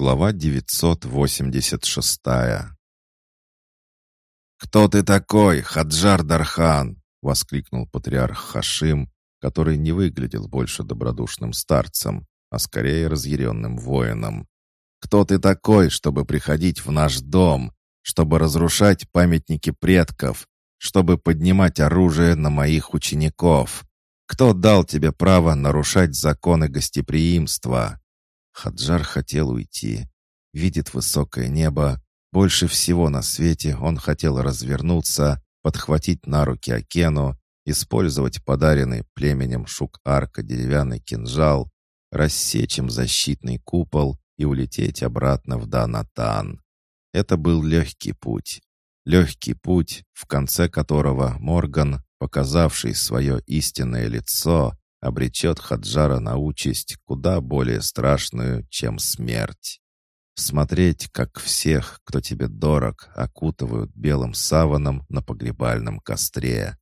Глава 986 «Кто ты такой, Хаджар Дархан?» — воскликнул патриарх Хашим, который не выглядел больше добродушным старцем, а скорее разъяренным воином. «Кто ты такой, чтобы приходить в наш дом, чтобы разрушать памятники предков, чтобы поднимать оружие на моих учеников? Кто дал тебе право нарушать законы гостеприимства?» Хаджар хотел уйти. Видит высокое небо. Больше всего на свете он хотел развернуться, подхватить на руки Акену, использовать подаренный племенем Шук-Арка деревянный кинжал, рассечь им защитный купол и улететь обратно в Данатан. Это был легкий путь. Легкий путь, в конце которого Морган, показавший свое истинное лицо, обречет Хаджара на участь куда более страшную, чем смерть. Смотреть, как всех, кто тебе дорог, окутывают белым саваном на погребальном костре.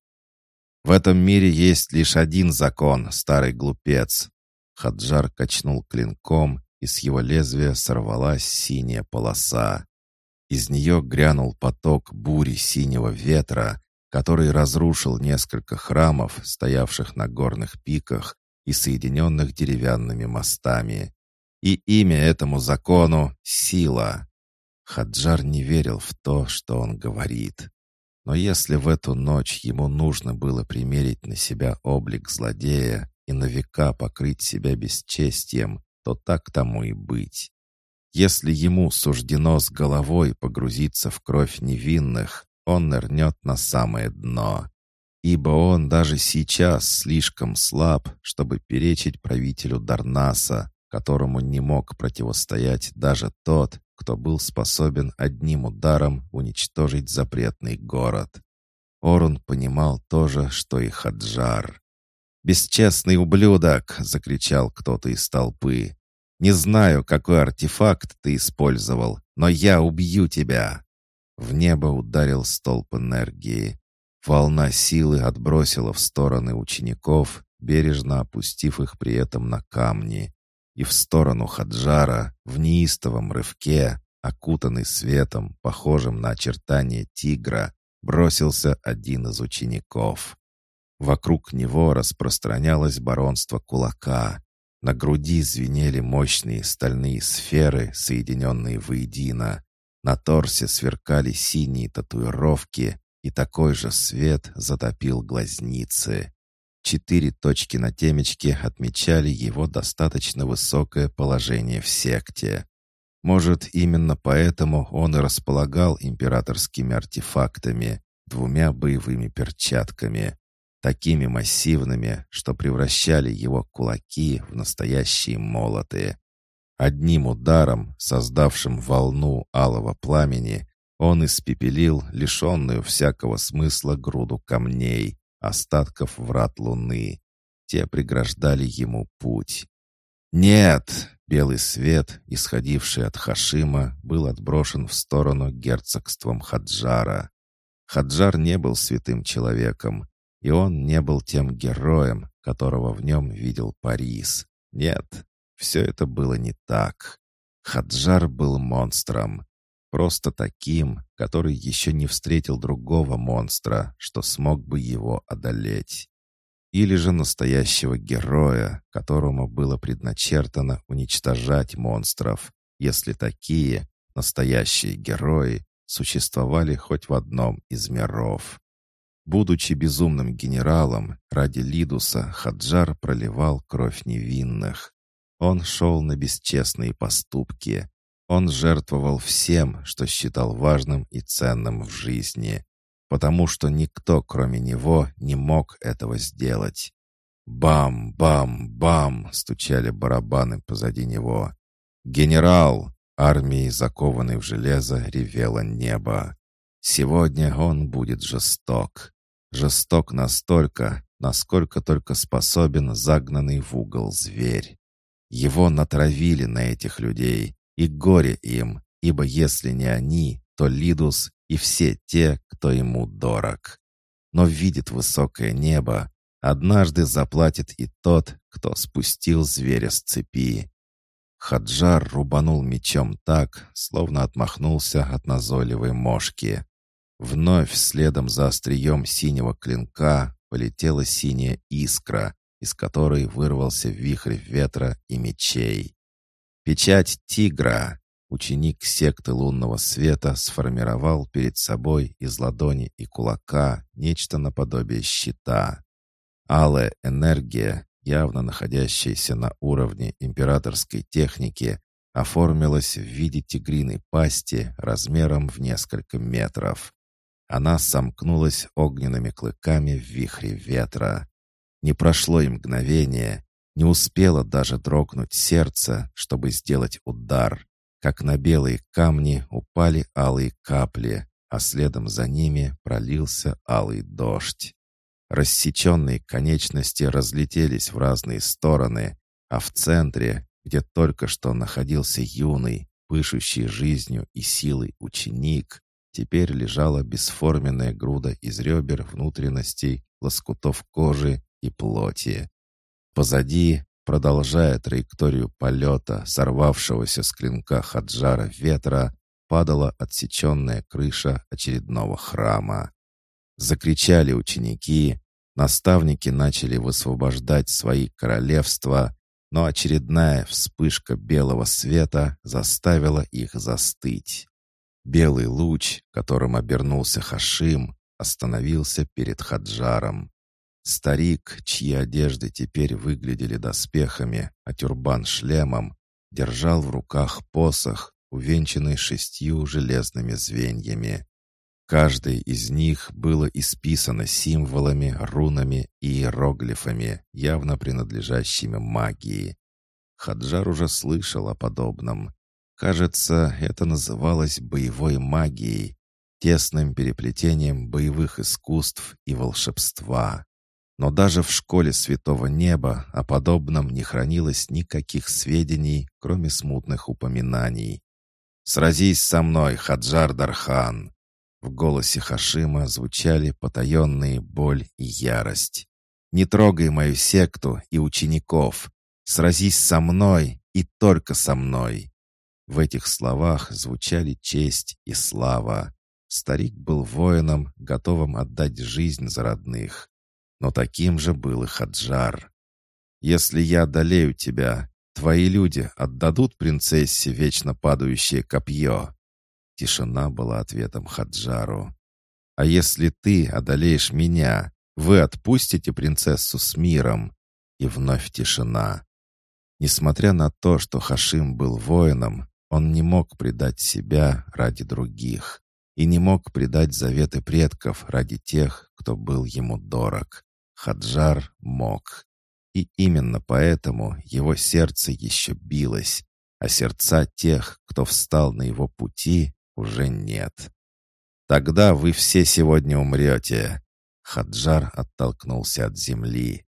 В этом мире есть лишь один закон, старый глупец. Хаджар качнул клинком, и с его лезвия сорвалась синяя полоса. Из нее грянул поток бури синего ветра, который разрушил несколько храмов, стоявших на горных пиках и соединенных деревянными мостами. И имя этому закону — сила. Хаджар не верил в то, что он говорит. Но если в эту ночь ему нужно было примерить на себя облик злодея и на века покрыть себя бесчестием, то так тому и быть. Если ему суждено с головой погрузиться в кровь невинных, он нырнет на самое дно. Ибо он даже сейчас слишком слаб, чтобы перечить правителю Дарнаса, которому не мог противостоять даже тот, кто был способен одним ударом уничтожить запретный город. Орун понимал то же, что и Хаджар. «Бесчестный ублюдок!» — закричал кто-то из толпы. «Не знаю, какой артефакт ты использовал, но я убью тебя!» В небо ударил столб энергии. Волна силы отбросила в стороны учеников, бережно опустив их при этом на камни. И в сторону Хаджара, в неистовом рывке, окутанный светом, похожим на очертания тигра, бросился один из учеников. Вокруг него распространялось баронство кулака. На груди звенели мощные стальные сферы, соединенные воедино. На торсе сверкали синие татуировки, и такой же свет затопил глазницы. Четыре точки на темечке отмечали его достаточно высокое положение в секте. Может, именно поэтому он и располагал императорскими артефактами, двумя боевыми перчатками, такими массивными, что превращали его кулаки в настоящие молоты. Одним ударом, создавшим волну алого пламени, он испепелил лишенную всякого смысла груду камней, остатков врат луны. Те преграждали ему путь. «Нет!» — белый свет, исходивший от Хашима, был отброшен в сторону герцогством Хаджара. Хаджар не был святым человеком, и он не был тем героем, которого в нем видел Парис. Нет, все это было не так. Хаджар был монстром. Просто таким, который еще не встретил другого монстра, что смог бы его одолеть. Или же настоящего героя, которому было предначертано уничтожать монстров, если такие, настоящие герои, существовали хоть в одном из миров. Будучи безумным генералом, ради Лидуса Хаджар проливал кровь невинных. Он шел на бесчестные поступки. Он жертвовал всем, что считал важным и ценным в жизни, потому что никто, кроме него, не мог этого сделать. Бам-бам-бам стучали барабаны позади него. «Генерал!» Армией, закованной в железо, ревело небо. Сегодня он будет жесток. Жесток настолько, насколько только способен загнанный в угол зверь. Его натравили на этих людей, и горе им, ибо если не они, то Лидус и все те, кто ему дорог. Но видит высокое небо, однажды заплатит и тот, кто спустил зверя с цепи. Хаджар рубанул мечом так, словно отмахнулся от назойливой мошки. Вновь следом за острием синего клинка полетела синяя искра, из которой вырвался вихрь ветра и мечей. Печать тигра. Ученик секты лунного света сформировал перед собой из ладони и кулака нечто наподобие щита. Алая энергия, явно находящаяся на уровне императорской техники, оформилась в виде тигриной пасти размером в несколько метров. Она сомкнулась огненными клыками в вихре ветра. Не прошло и мгновение, не успело даже дрогнуть сердце, чтобы сделать удар, как на белые камни упали алые капли, а следом за ними пролился алый дождь. Рассеченные конечности разлетелись в разные стороны, а в центре, где только что находился юный, пышущий жизнью и силой ученик, теперь лежала бесформенная груда из ребер внутренностей, лоскутов кожи и плоти. Позади, продолжая траекторию полета, сорвавшегося с клинка Хаджара ветра, падала отсеченная крыша очередного храма. Закричали ученики, наставники начали высвобождать свои королевства, но очередная вспышка белого света заставила их застыть. Белый луч, которым обернулся Хашим, остановился перед Хаджаром. Старик, чьи одежды теперь выглядели доспехами, а тюрбан шлемом, держал в руках посох, увенчанный шестью железными звеньями. Каждый из них было исписано символами, рунами и иероглифами, явно принадлежащими магии. Хаджар уже слышал о подобном. Кажется, это называлось боевой магией, тесным переплетением боевых искусств и волшебства. Но даже в школе Святого Неба о подобном не хранилось никаких сведений, кроме смутных упоминаний. «Сразись со мной, Хаджар Дархан!» В голосе Хашима звучали потаенные боль и ярость. «Не трогай мою секту и учеников! Сразись со мной и только со мной!» В этих словах звучали честь и слава. Старик был воином, готовым отдать жизнь за родных. Но таким же был и Хаджар. «Если я одолею тебя, твои люди отдадут принцессе вечно падающее копье?» Тишина была ответом Хаджару. «А если ты одолеешь меня, вы отпустите принцессу с миром?» И вновь тишина. Несмотря на то, что Хашим был воином, он не мог предать себя ради других и не мог предать заветы предков ради тех, кто был ему дорог. Хаджар мог. И именно поэтому его сердце еще билось, а сердца тех, кто встал на его пути, уже нет. «Тогда вы все сегодня умрете!» Хаджар оттолкнулся от земли.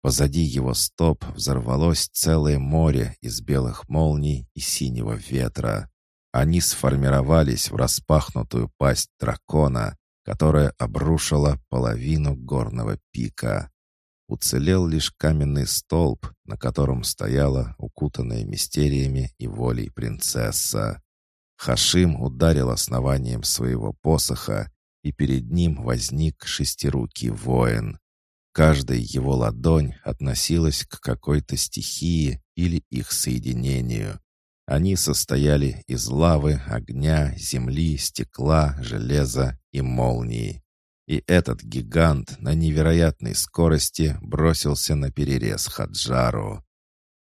Позади его стоп взорвалось целое море из белых молний и синего ветра. Они сформировались в распахнутую пасть дракона, которая обрушила половину горного пика. Уцелел лишь каменный столб, на котором стояла укутанная мистериями и волей принцесса. Хашим ударил основанием своего посоха, и перед ним возник шестирукий воин. Каждая его ладонь относилась к какой-то стихии или их соединению. Они состояли из лавы, огня, земли, стекла, железа и молнии. И этот гигант на невероятной скорости бросился на перерез Хаджару.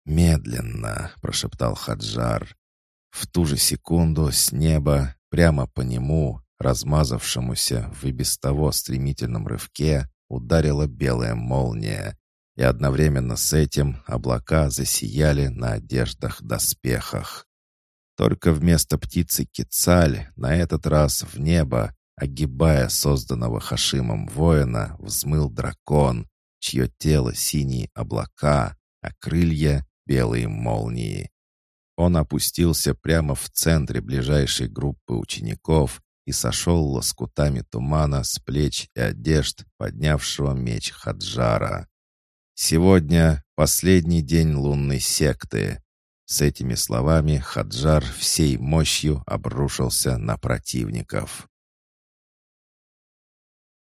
«Медленно», — прошептал Хаджар. В ту же секунду с неба, прямо по нему, размазавшемуся в и без того стремительном рывке, ударила белая молния, и одновременно с этим облака засияли на одеждах-доспехах. Только вместо птицы Кицаль на этот раз в небо, огибая созданного Хашимом воина, взмыл дракон, чье тело синие облака, а крылья — белые молнии. Он опустился прямо в центре ближайшей группы учеников и сошел лоскутами тумана с плеч и одежд, поднявшего меч Хаджара. Сегодня последний день лунной секты. С этими словами Хаджар всей мощью обрушился на противников.